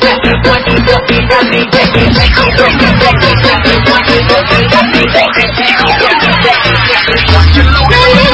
Thank you.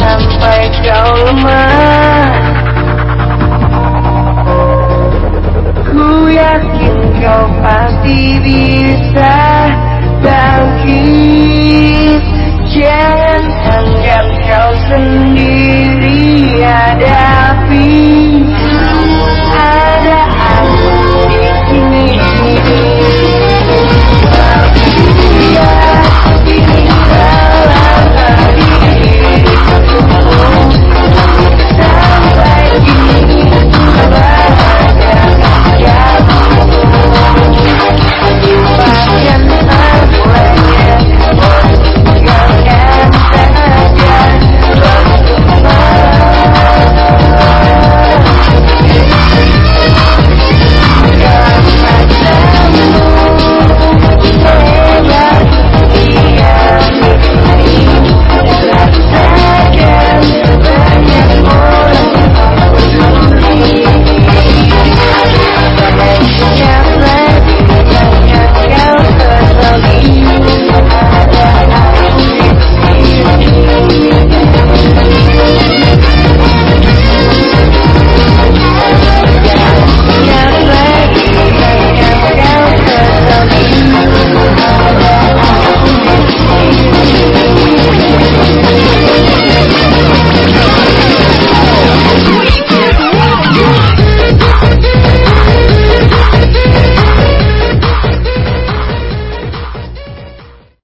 sampai kau lemah Ku yakin kau pasti bisa.